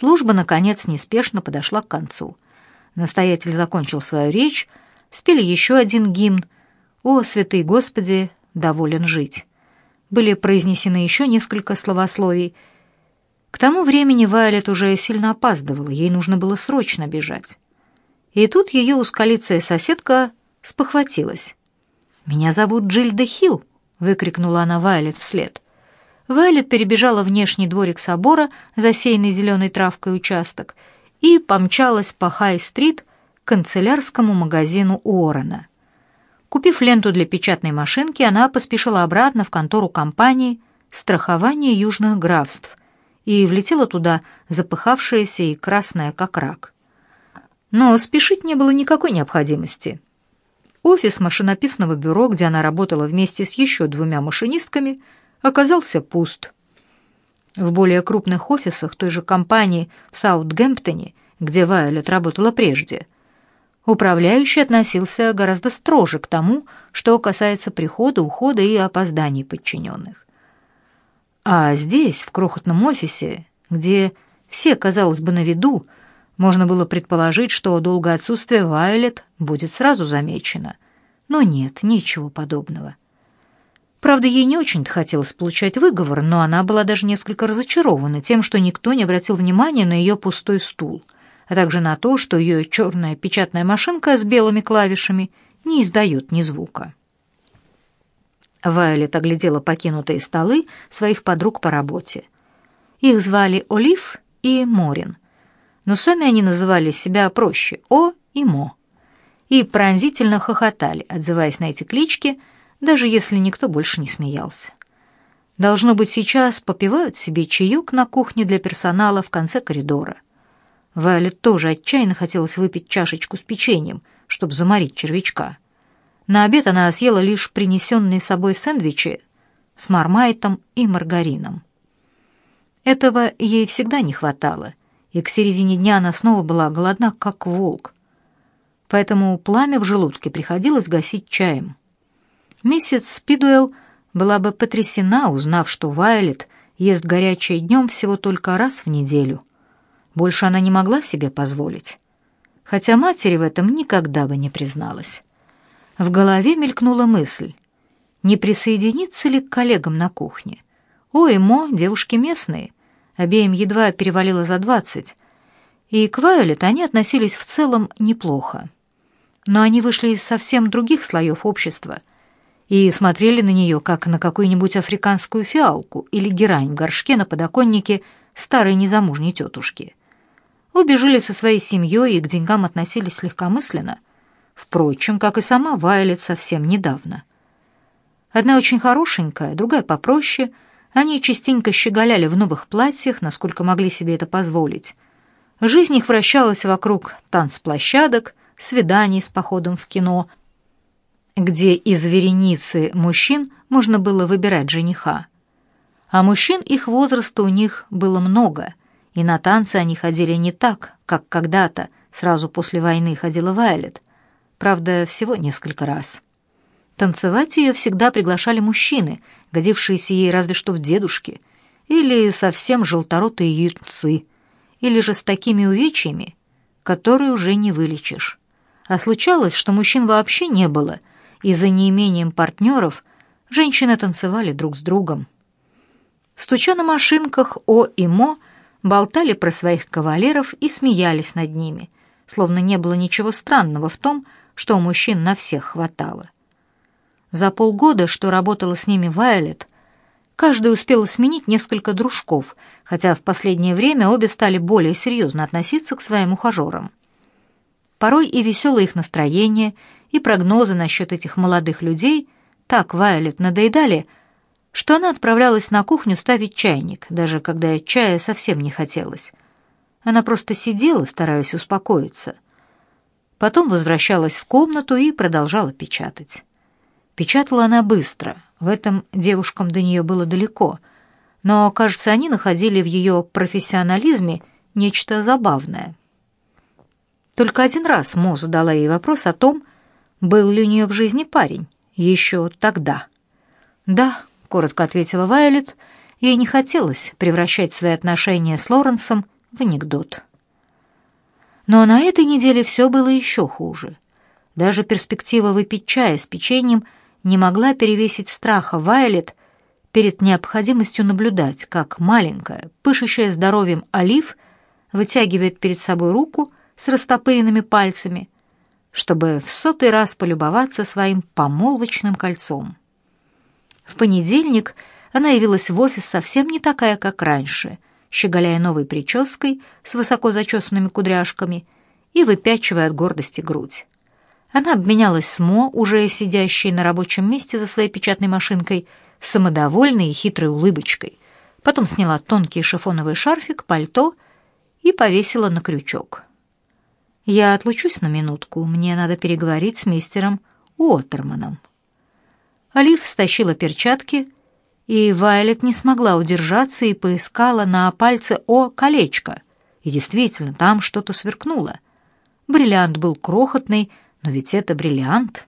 Служба, наконец, неспешно подошла к концу. Настоятель закончил свою речь, спели еще один гимн «О, святый Господи, доволен жить». Были произнесены еще несколько словословий. К тому времени Вайлет уже сильно опаздывала, ей нужно было срочно бежать. И тут ее ускалицая соседка спохватилась. «Меня зовут Джильда Хилл», — выкрикнула она Вайлет вслед. Вайлет перебежала внешний дворик собора, засеянный зеленой травкой участок, и помчалась по Хай-стрит к канцелярскому магазину Уоррена. Купив ленту для печатной машинки, она поспешила обратно в контору компании «Страхование южных графств» и влетела туда, запыхавшаяся и красная, как рак. Но спешить не было никакой необходимости. Офис машинописного бюро, где она работала вместе с еще двумя машинистками – оказался пуст. В более крупных офисах той же компании в Саутгемптоне, где Вайолет работала прежде, управляющий относился гораздо строже к тому, что касается прихода, ухода и опозданий подчиненных. А здесь, в крохотном офисе, где все, казалось бы, на виду, можно было предположить, что долгое отсутствие Вайолет будет сразу замечено. Но нет, ничего подобного. Правда, ей не очень-то хотелось получать выговор, но она была даже несколько разочарована тем, что никто не обратил внимания на ее пустой стул, а также на то, что ее черная печатная машинка с белыми клавишами не издает ни звука. Вайолет оглядела покинутые столы своих подруг по работе. Их звали Олив и Морин, но сами они называли себя проще — О и Мо, и пронзительно хохотали, отзываясь на эти клички — даже если никто больше не смеялся. Должно быть, сейчас попивают себе чаек на кухне для персонала в конце коридора. Вайлет тоже отчаянно хотелось выпить чашечку с печеньем, чтобы заморить червячка. На обед она съела лишь принесенные с собой сэндвичи с мармайтом и маргарином. Этого ей всегда не хватало, и к середине дня она снова была голодна, как волк. Поэтому пламя в желудке приходилось гасить чаем. Миссис Спидуэлл была бы потрясена, узнав, что Вайлет ест горячее днем всего только раз в неделю. Больше она не могла себе позволить. Хотя матери в этом никогда бы не призналась. В голове мелькнула мысль, не присоединиться ли к коллегам на кухне. Ой, Мо, девушки местные, обеим едва перевалило за двадцать, и к Вайолет они относились в целом неплохо. Но они вышли из совсем других слоев общества — и смотрели на нее, как на какую-нибудь африканскую фиалку или герань в горшке на подоконнике старой незамужней тетушки. Обе жили со своей семьей и к деньгам относились легкомысленно, впрочем, как и сама Вайлет совсем недавно. Одна очень хорошенькая, другая попроще, они частенько щеголяли в новых платьях, насколько могли себе это позволить. Жизнь их вращалась вокруг танцплощадок, свиданий с походом в кино — где из вереницы мужчин можно было выбирать жениха. А мужчин их возраста у них было много, и на танцы они ходили не так, как когда-то, сразу после войны ходила Вайлет, правда, всего несколько раз. Танцевать ее всегда приглашали мужчины, годившиеся ей разве что в дедушке, или совсем желторотые юнцы, или же с такими увечьями, которые уже не вылечишь. А случалось, что мужчин вообще не было — и за неимением партнеров женщины танцевали друг с другом. Стуча на машинках О и Мо, болтали про своих кавалеров и смеялись над ними, словно не было ничего странного в том, что у мужчин на всех хватало. За полгода, что работала с ними Вайолет, каждая успела сменить несколько дружков, хотя в последнее время обе стали более серьезно относиться к своим ухажерам. Порой и веселое их настроение, и прогнозы насчет этих молодых людей так Вайолет надоедали, что она отправлялась на кухню ставить чайник, даже когда чая совсем не хотелось. Она просто сидела, стараясь успокоиться. Потом возвращалась в комнату и продолжала печатать. Печатала она быстро, в этом девушкам до нее было далеко, но, кажется, они находили в ее профессионализме нечто забавное. Только один раз Мо задала ей вопрос о том, был ли у нее в жизни парень еще тогда. «Да», — коротко ответила Вайолет, ей не хотелось превращать свои отношения с Лоренсом в анекдот. Но на этой неделе все было еще хуже. Даже перспектива выпить чая с печеньем не могла перевесить страха Вайлет перед необходимостью наблюдать, как маленькая, пышущая здоровьем Олив вытягивает перед собой руку с растопыренными пальцами, чтобы в сотый раз полюбоваться своим помолвочным кольцом. В понедельник она явилась в офис совсем не такая, как раньше, щеголяя новой прической с высоко зачесанными кудряшками и выпячивая от гордости грудь. Она обменялась с Мо, уже сидящей на рабочем месте за своей печатной машинкой, самодовольной и хитрой улыбочкой. Потом сняла тонкий шифоновый шарфик, пальто и повесила на крючок. «Я отлучусь на минутку, мне надо переговорить с мистером Уоттерманом». Олив стащила перчатки, и Вайлет не смогла удержаться и поискала на пальце О колечко. И действительно, там что-то сверкнуло. Бриллиант был крохотный, но ведь это бриллиант.